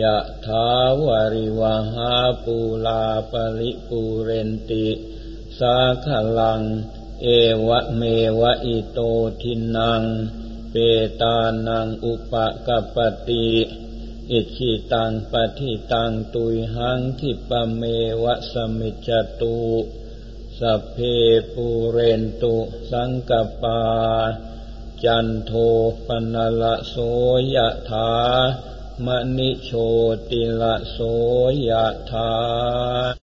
ยะถาวาริวหาปูลาปริปูเรนติ สาขลัง เอวะเมวะอิโตทินัง เปตานังอุปกปติอิชิตังปฏิตังตุยหังทิปเมวะสมิจจตุสัพเพปูเรนตุสังกปา จันโทปนละโสยะถา มณิโชติละโสยะถา